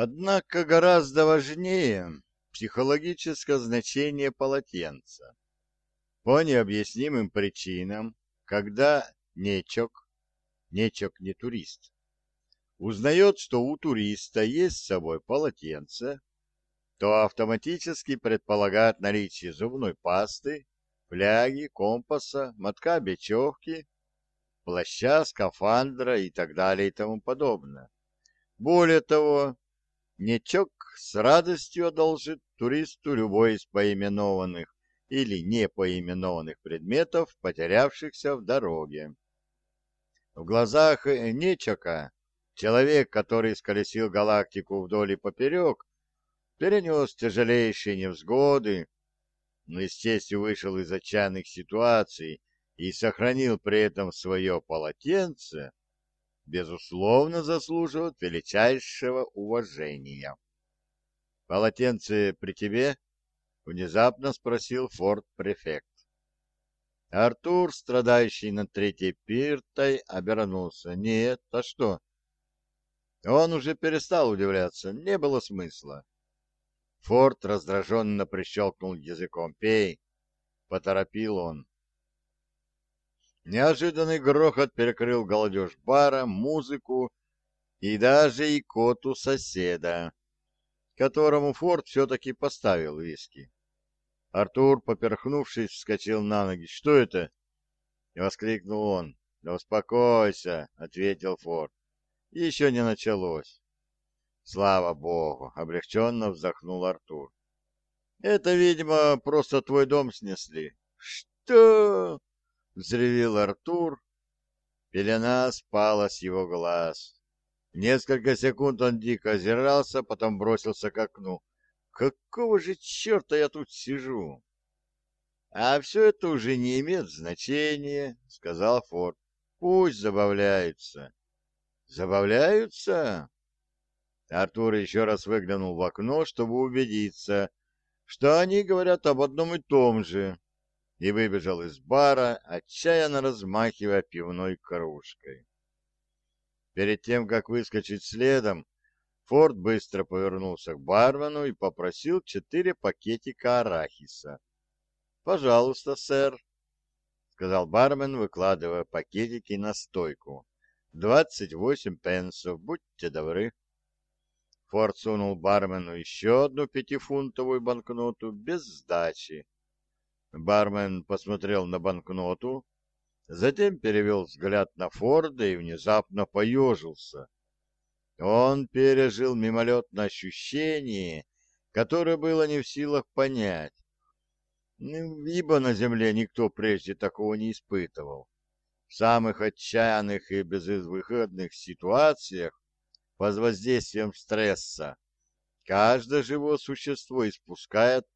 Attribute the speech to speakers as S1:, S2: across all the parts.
S1: Однако гораздо важнее психологическое значение полотенца. По необъяснимым причинам, когда нечок, нечок не турист, узнает, что у туриста есть с собой полотенце, то автоматически предполагает наличие зубной пасты, фляги, компаса, мотка бечевки, плаща, скафандра и так далее и тому подобное. Более того, Нечок с радостью одолжит туристу любой из поименованных или не поименованных предметов, потерявшихся в дороге. В глазах Нечока человек, который сколесил галактику вдоль и поперек, перенес тяжелейшие невзгоды, но, естественно, вышел из отчаянных ситуаций и сохранил при этом свое полотенце, безусловно, заслуживает величайшего уважения. «Полотенце при тебе?» — внезапно спросил форт-префект. Артур, страдающий над третьей пиртой, обернулся. «Нет, а что?» Он уже перестал удивляться, не было смысла. Форд раздраженно прищелкнул языком. «Пей!» — поторопил он. Неожиданный грохот перекрыл голодеж бара, музыку и даже икоту соседа, которому Форд все-таки поставил виски. Артур, поперхнувшись, вскочил на ноги. «Что это?» — воскликнул он. «Да успокойся», — ответил Форд. «Еще не началось». «Слава богу!» — облегченно вздохнул Артур. «Это, видимо, просто твой дом снесли». «Что?» Взревел Артур. Пелена спала с его глаз. Несколько секунд он дико озирался, потом бросился к окну. «Какого же черта я тут сижу?» «А все это уже не имеет значения», — сказал Форд. «Пусть забавляются». «Забавляются?» Артур еще раз выглянул в окно, чтобы убедиться, что они говорят об одном и том же и выбежал из бара, отчаянно размахивая пивной кружкой. Перед тем, как выскочить следом, Форд быстро повернулся к бармену и попросил четыре пакетика арахиса. «Пожалуйста, сэр», — сказал бармен, выкладывая пакетики на стойку. «Двадцать восемь пенсов, будьте добры». Форд сунул бармену еще одну пятифунтовую банкноту без сдачи Бармен посмотрел на банкноту, затем перевел взгляд на Форда и внезапно поежился. Он пережил мимолетное ощущение, которое было не в силах понять, ну, ибо на земле никто прежде такого не испытывал. В самых отчаянных и безвыходных ситуациях под воздействием стресса каждое живое существо испускает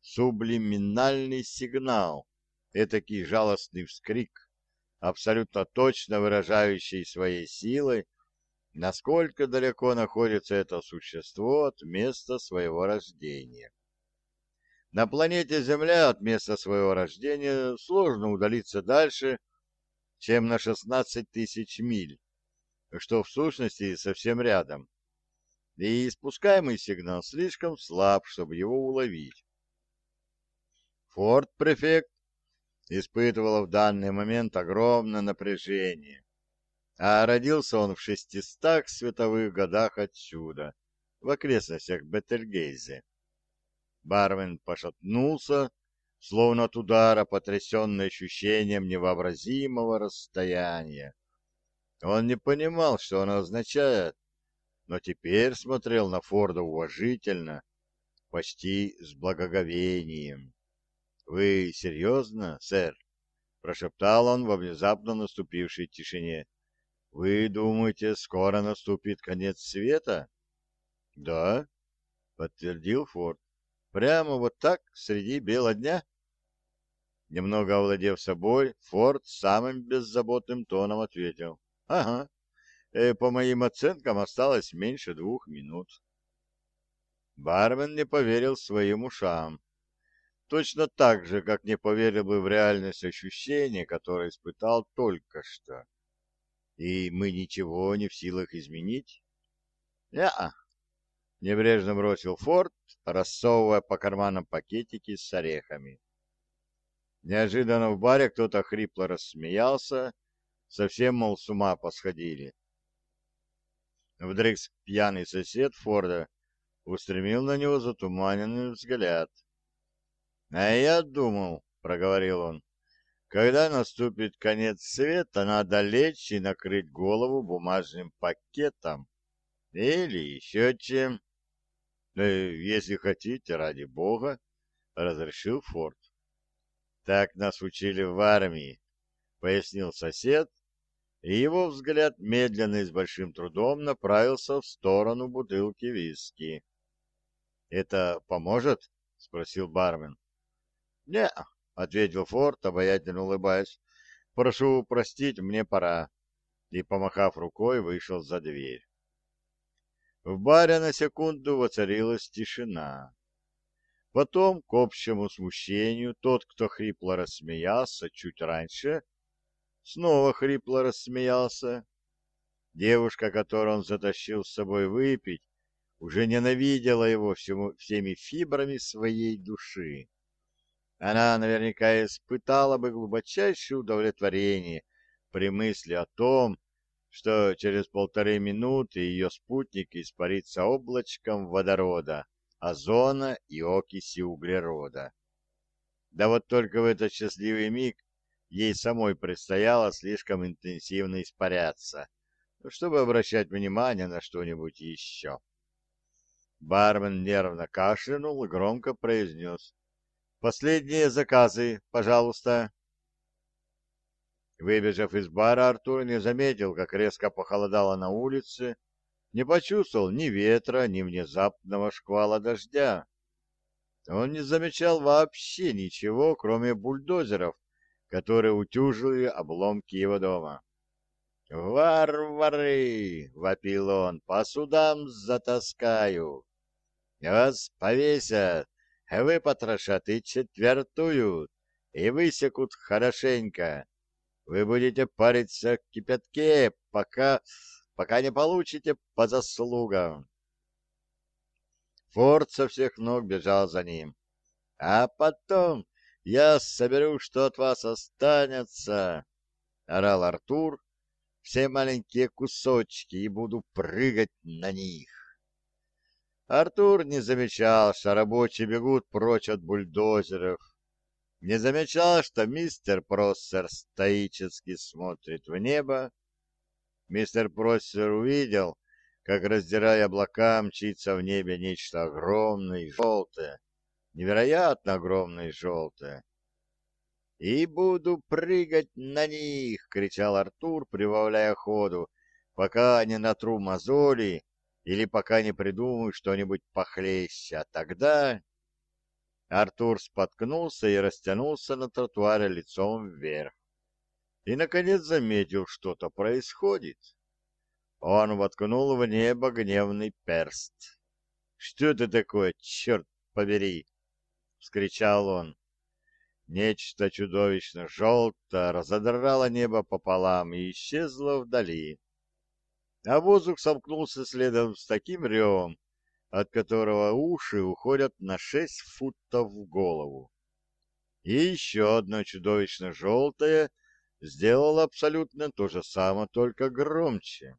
S1: сублиминальный сигнал, этакий жалостный вскрик, абсолютно точно выражающий своей силой, насколько далеко находится это существо от места своего рождения. На планете Земля от места своего рождения сложно удалиться дальше, чем на 16 тысяч миль, что в сущности совсем рядом, и испускаемый сигнал слишком слаб, чтобы его уловить. Форт-префект испытывал в данный момент огромное напряжение, а родился он в шестистах световых годах отсюда, в окрестностях Бетельгейзе. Бармен пошатнулся, словно от удара, потрясенный ощущением невообразимого расстояния. Он не понимал, что оно означает, но теперь смотрел на Форда уважительно, почти с благоговением. «Вы серьезно, сэр?» — прошептал он во внезапно наступившей тишине. «Вы думаете, скоро наступит конец света?» «Да», — подтвердил Форд. «Прямо вот так, среди бела дня?» Немного овладев собой, Форд самым беззаботным тоном ответил. «Ага, э, по моим оценкам осталось меньше двух минут». Бармен не поверил своим ушам точно так же, как не поверил бы в реальность ощущения, которое испытал только что. И мы ничего не в силах изменить? Я. — небрежно бросил Форд, рассовывая по карманам пакетики с орехами. Неожиданно в баре кто-то хрипло рассмеялся, совсем, мол, с ума посходили. Вдруг пьяный сосед Форда устремил на него затуманенный взгляд. — А я думал, — проговорил он, — когда наступит конец света, надо лечь и накрыть голову бумажным пакетом или еще чем. «Э, если хотите, ради бога, — разрешил Форд. Так нас учили в армии, — пояснил сосед, и его взгляд медленно и с большим трудом направился в сторону бутылки виски. «Это поможет?» — спросил бармен. «Не», — ответил Форд, обаятельно улыбаясь. «Прошу простить, мне пора». И, помахав рукой, вышел за дверь. В баре на секунду воцарилась тишина. Потом, к общему смущению, тот, кто хрипло рассмеялся чуть раньше, снова хрипло рассмеялся. Девушка, которую он затащил с собой выпить, уже ненавидела его всему, всеми фибрами своей души. Она наверняка испытала бы глубочайшее удовлетворение при мысли о том, что через полторы минуты ее спутник испарится облачком водорода, озона и окиси углерода. Да вот только в этот счастливый миг ей самой предстояло слишком интенсивно испаряться, чтобы обращать внимание на что-нибудь еще. Бармен нервно кашлянул и громко произнес. «Последние заказы, пожалуйста». Выбежав из бара, Артур не заметил, как резко похолодало на улице, не почувствовал ни ветра, ни внезапного шквала дождя. Он не замечал вообще ничего, кроме бульдозеров, которые утюжили обломки его дома. «Варвары!» — вопил он. «По судам затаскаю! Вас повесят, выпотрошат и четвертуют, и высекут хорошенько!» Вы будете париться в кипятке, пока, пока не получите по заслугам. Форд со всех ног бежал за ним. А потом я соберу, что от вас останется, — орал Артур, — все маленькие кусочки, и буду прыгать на них. Артур не замечал, что рабочие бегут прочь от бульдозеров, не замечал, что мистер Проссер стоически смотрит в небо. Мистер Проссер увидел, как, раздирая облака, мчится в небе нечто огромное и желтое, невероятно огромное и желтое. «И буду прыгать на них!» — кричал Артур, прибавляя ходу, пока не натру мозоли или пока не придумаю что-нибудь похлеще. А тогда Артур споткнулся и растянулся на тротуаре лицом вверх. И, наконец, заметил, что-то происходит. Он воткнул в небо гневный перст. «Что это такое, черт побери!» — вскричал он. Нечто чудовищно желтое разодрало небо пополам и исчезло вдали. А воздух сомкнулся следом с таким ревом, от которого уши уходят на шесть футов в голову. И еще одно чудовищно желтое сделало абсолютно то же самое, только громче.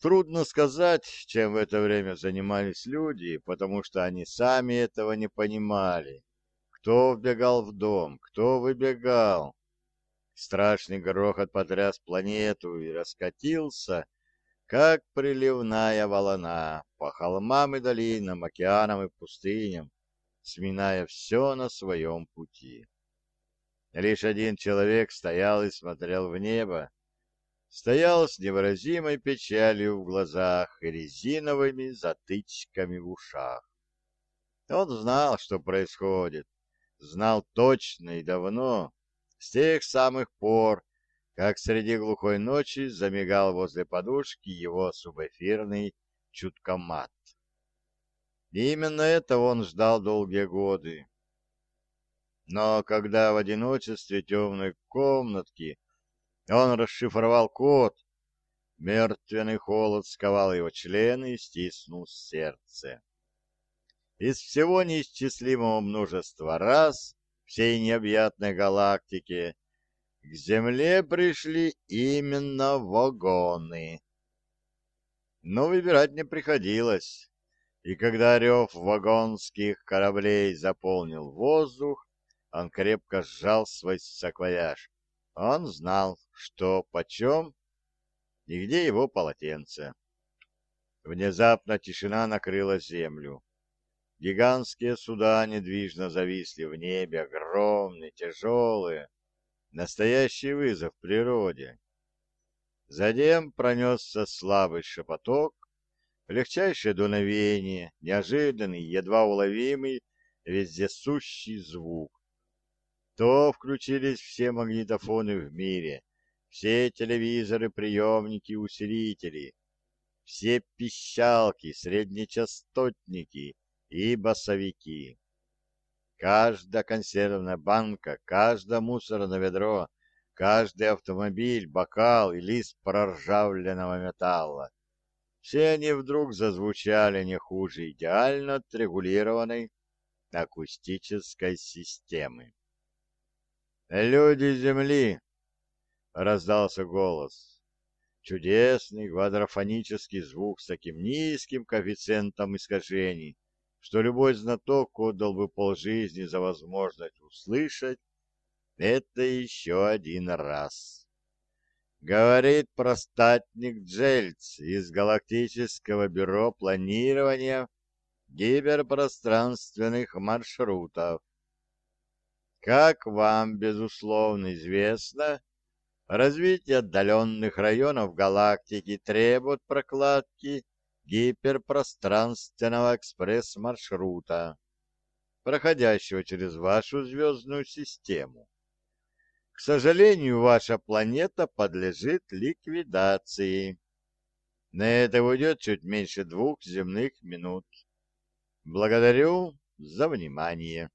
S1: Трудно сказать, чем в это время занимались люди, потому что они сами этого не понимали. Кто вбегал в дом, кто выбегал. Страшный грохот потряс планету и раскатился, как приливная волна по холмам и долинам, океанам и пустыням, сминая все на своем пути. Лишь один человек стоял и смотрел в небо, стоял с невыразимой печалью в глазах и резиновыми затычками в ушах. Он знал, что происходит, знал точно и давно, с тех самых пор, как среди глухой ночи замигал возле подушки его субэфирный чуткомат. И именно этого он ждал долгие годы. Но когда в одиночестве темной комнатки он расшифровал код, Мертвенный холод сковал его члены и стиснул сердце. Из всего неисчислимого множества раз всей необъятной галактики к Земле пришли именно вагоны. Но выбирать не приходилось, и когда рев вагонских кораблей заполнил воздух, он крепко сжал свой саквояж. Он знал, что почем и где его полотенце. Внезапно тишина накрыла землю. Гигантские суда недвижно зависли в небе, огромные, тяжелые, настоящий вызов природе. Затем пронесся слабый шепоток, легчайшее дуновение, неожиданный, едва уловимый, вездесущий звук. То включились все магнитофоны в мире, все телевизоры, приемники, усилители, все пищалки, среднечастотники и басовики. Каждая консервная банка, каждое мусорное ведро, каждый автомобиль, бокал и лист проржавленного металла. Все они вдруг зазвучали не хуже идеально отрегулированной акустической системы. «Люди Земли!» — раздался голос. Чудесный квадрофонический звук с таким низким коэффициентом искажений, что любой знаток отдал бы полжизни за возможность услышать это еще один раз. Говорит простатник Джельц из Галактического бюро планирования гиперпространственных маршрутов. Как вам, безусловно, известно, развитие отдаленных районов галактики требует прокладки гиперпространственного экспресс-маршрута, проходящего через вашу звездную систему. К сожалению, ваша планета подлежит ликвидации. На это уйдет чуть меньше двух земных минут. Благодарю за внимание.